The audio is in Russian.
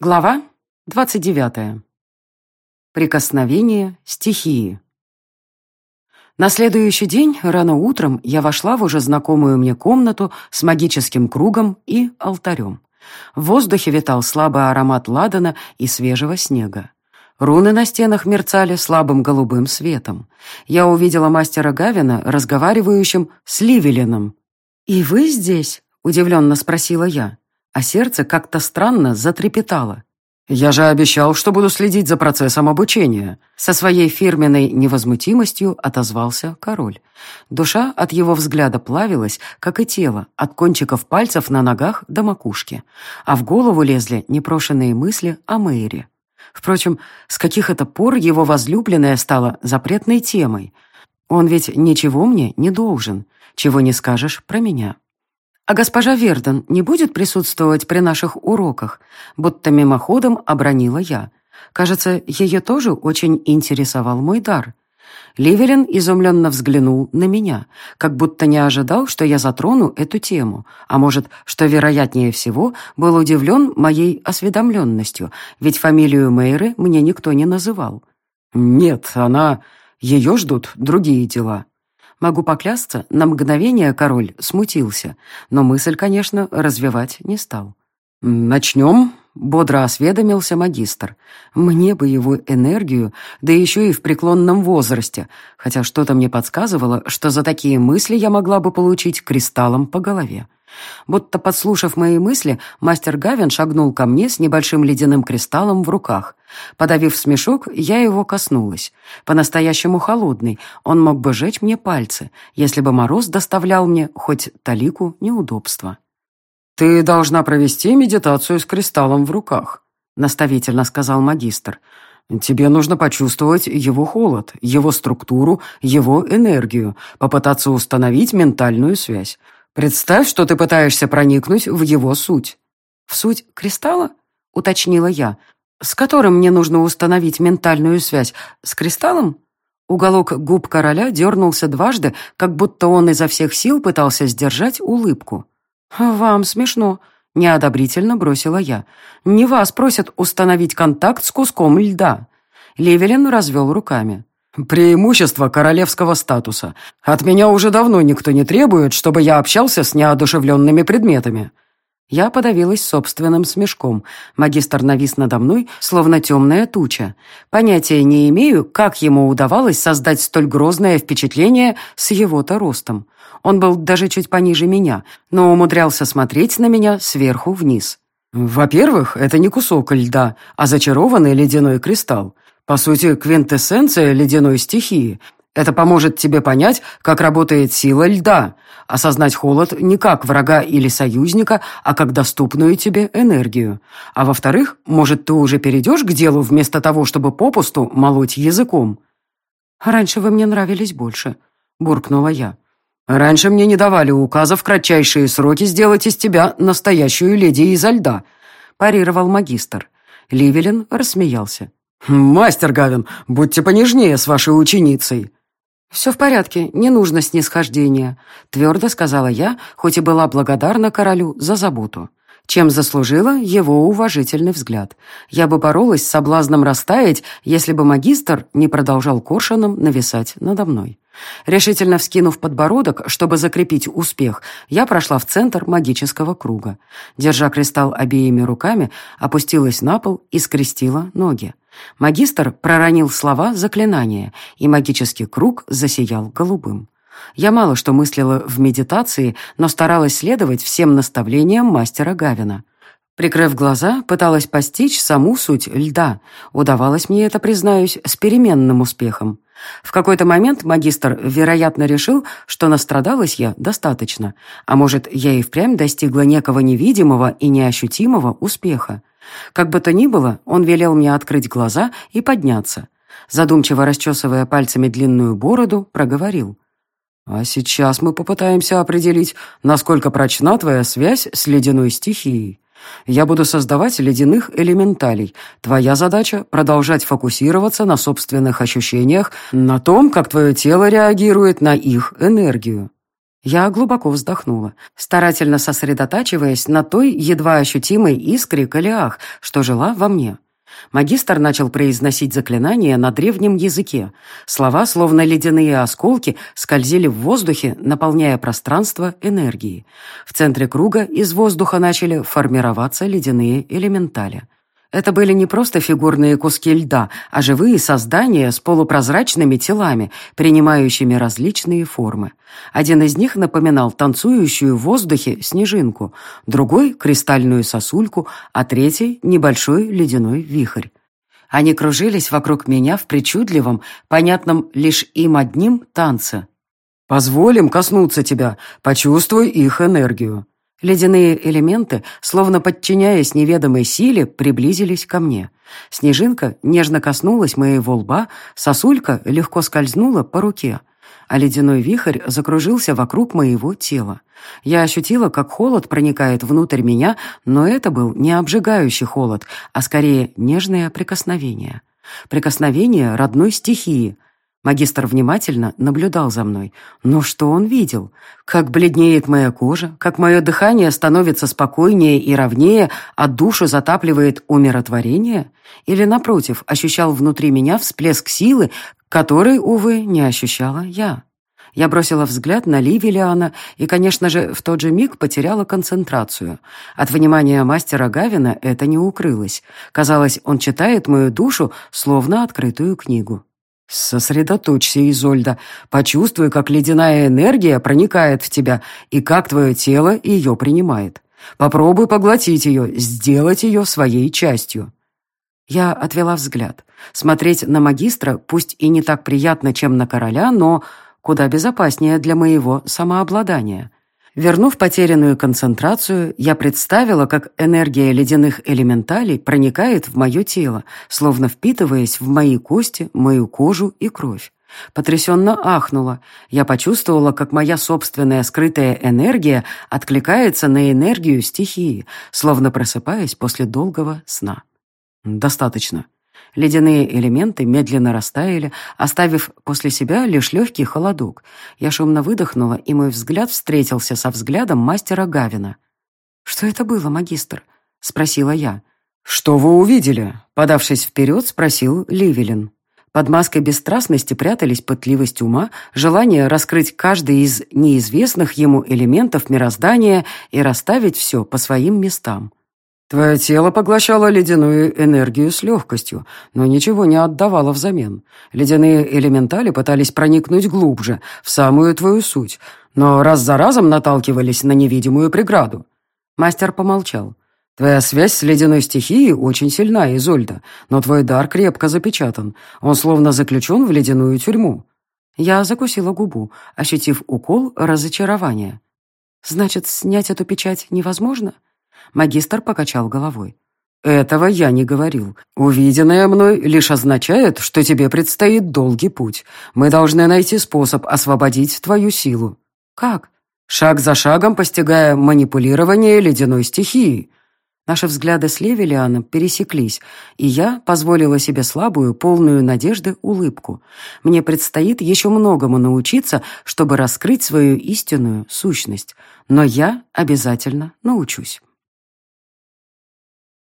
Глава 29. Прикосновение стихии. На следующий день, рано утром, я вошла в уже знакомую мне комнату с магическим кругом и алтарем. В воздухе витал слабый аромат ладана и свежего снега. Руны на стенах мерцали слабым голубым светом. Я увидела мастера Гавина, разговаривающим с Ливелином. «И вы здесь?» — удивленно спросила я а сердце как-то странно затрепетало. «Я же обещал, что буду следить за процессом обучения», со своей фирменной невозмутимостью отозвался король. Душа от его взгляда плавилась, как и тело, от кончиков пальцев на ногах до макушки, а в голову лезли непрошенные мысли о Мэйре. Впрочем, с каких это пор его возлюбленная стала запретной темой? Он ведь ничего мне не должен, чего не скажешь про меня. «А госпожа Верден не будет присутствовать при наших уроках?» Будто мимоходом обронила я. Кажется, ее тоже очень интересовал мой дар. Ливелин изумленно взглянул на меня, как будто не ожидал, что я затрону эту тему, а может, что вероятнее всего, был удивлен моей осведомленностью, ведь фамилию Мейры мне никто не называл. «Нет, она... Ее ждут другие дела», Могу поклясться, на мгновение король смутился, но мысль, конечно, развивать не стал. «Начнем?» — бодро осведомился магистр. «Мне бы его энергию, да еще и в преклонном возрасте, хотя что-то мне подсказывало, что за такие мысли я могла бы получить кристаллом по голове». Будто подслушав мои мысли, мастер Гавин шагнул ко мне с небольшим ледяным кристаллом в руках. Подавив смешок, я его коснулась. По-настоящему холодный, он мог бы жечь мне пальцы, если бы мороз доставлял мне хоть талику неудобства. «Ты должна провести медитацию с кристаллом в руках», — наставительно сказал магистр. «Тебе нужно почувствовать его холод, его структуру, его энергию, попытаться установить ментальную связь. Представь, что ты пытаешься проникнуть в его суть». «В суть кристалла?» — уточнила я. «С которым мне нужно установить ментальную связь? С кристаллом?» Уголок губ короля дернулся дважды, как будто он изо всех сил пытался сдержать улыбку. «Вам смешно», — неодобрительно бросила я. «Не вас просят установить контакт с куском льда». Левелин развел руками. «Преимущество королевского статуса. От меня уже давно никто не требует, чтобы я общался с неодушевленными предметами». Я подавилась собственным смешком. Магистр навис надо мной, словно темная туча. Понятия не имею, как ему удавалось создать столь грозное впечатление с его-то ростом. Он был даже чуть пониже меня, но умудрялся смотреть на меня сверху вниз. «Во-первых, это не кусок льда, а зачарованный ледяной кристалл. По сути, квинтэссенция ледяной стихии. Это поможет тебе понять, как работает сила льда, осознать холод не как врага или союзника, а как доступную тебе энергию. А во-вторых, может, ты уже перейдешь к делу вместо того, чтобы попусту молоть языком? «Раньше вы мне нравились больше», — буркнула я. «Раньше мне не давали указа в кратчайшие сроки сделать из тебя настоящую леди изо льда», — парировал магистр. Ливелин рассмеялся. «Мастер Гавин, будьте понежнее с вашей ученицей». «Все в порядке, не нужно снисхождения», — твердо сказала я, хоть и была благодарна королю за заботу. Чем заслужила его уважительный взгляд. Я бы боролась с соблазном растаять, если бы магистр не продолжал коршуном нависать надо мной. Решительно вскинув подбородок, чтобы закрепить успех, я прошла в центр магического круга. Держа кристалл обеими руками, опустилась на пол и скрестила ноги. Магистр проронил слова заклинания, и магический круг засиял голубым. Я мало что мыслила в медитации, но старалась следовать всем наставлениям мастера Гавина. Прикрыв глаза, пыталась постичь саму суть льда. Удавалось мне это, признаюсь, с переменным успехом. В какой-то момент магистр, вероятно, решил, что настрадалась я достаточно, а может, я и впрямь достигла некого невидимого и неощутимого успеха. Как бы то ни было, он велел мне открыть глаза и подняться. Задумчиво расчесывая пальцами длинную бороду, проговорил. «А сейчас мы попытаемся определить, насколько прочна твоя связь с ледяной стихией. Я буду создавать ледяных элементалей. Твоя задача — продолжать фокусироваться на собственных ощущениях, на том, как твое тело реагирует на их энергию». Я глубоко вздохнула, старательно сосредотачиваясь на той едва ощутимой искре Калиах, что жила во мне. Магистр начал произносить заклинания на древнем языке. Слова, словно ледяные осколки, скользили в воздухе, наполняя пространство энергией. В центре круга из воздуха начали формироваться ледяные элементали. Это были не просто фигурные куски льда, а живые создания с полупрозрачными телами, принимающими различные формы. Один из них напоминал танцующую в воздухе снежинку, другой — кристальную сосульку, а третий — небольшой ледяной вихрь. Они кружились вокруг меня в причудливом, понятном лишь им одним танце. «Позволим коснуться тебя, почувствуй их энергию», Ледяные элементы, словно подчиняясь неведомой силе, приблизились ко мне. Снежинка нежно коснулась моего лба, сосулька легко скользнула по руке, а ледяной вихрь закружился вокруг моего тела. Я ощутила, как холод проникает внутрь меня, но это был не обжигающий холод, а скорее нежное прикосновение. Прикосновение родной стихии — Магистр внимательно наблюдал за мной. Но что он видел? Как бледнеет моя кожа, как мое дыхание становится спокойнее и ровнее, а душу затапливает умиротворение? Или, напротив, ощущал внутри меня всплеск силы, который, увы, не ощущала я? Я бросила взгляд на Ливелиана и, конечно же, в тот же миг потеряла концентрацию. От внимания мастера Гавина это не укрылось. Казалось, он читает мою душу, словно открытую книгу. «Сосредоточься, Изольда. Почувствуй, как ледяная энергия проникает в тебя и как твое тело ее принимает. Попробуй поглотить ее, сделать ее своей частью». Я отвела взгляд. Смотреть на магистра пусть и не так приятно, чем на короля, но куда безопаснее для моего самообладания. Вернув потерянную концентрацию, я представила, как энергия ледяных элементалей проникает в мое тело, словно впитываясь в мои кости, мою кожу и кровь. Потрясенно ахнула. Я почувствовала, как моя собственная скрытая энергия откликается на энергию стихии, словно просыпаясь после долгого сна. «Достаточно», Ледяные элементы медленно растаяли, оставив после себя лишь легкий холодок. Я шумно выдохнула, и мой взгляд встретился со взглядом мастера Гавина. «Что это было, магистр?» — спросила я. «Что вы увидели?» — подавшись вперед, спросил Ливелин. Под маской бесстрастности прятались пытливость ума, желание раскрыть каждый из неизвестных ему элементов мироздания и расставить все по своим местам. Твое тело поглощало ледяную энергию с легкостью, но ничего не отдавало взамен. Ледяные элементали пытались проникнуть глубже, в самую твою суть, но раз за разом наталкивались на невидимую преграду. Мастер помолчал. Твоя связь с ледяной стихией очень сильна, Изольда, но твой дар крепко запечатан. Он словно заключен в ледяную тюрьму. Я закусила губу, ощутив укол разочарования. Значит, снять эту печать невозможно? — Магистр покачал головой. «Этого я не говорил. Увиденное мной лишь означает, что тебе предстоит долгий путь. Мы должны найти способ освободить твою силу». «Как?» «Шаг за шагом постигая манипулирование ледяной стихией». Наши взгляды с Левелианом пересеклись, и я позволила себе слабую, полную надежды улыбку. Мне предстоит еще многому научиться, чтобы раскрыть свою истинную сущность, но я обязательно научусь.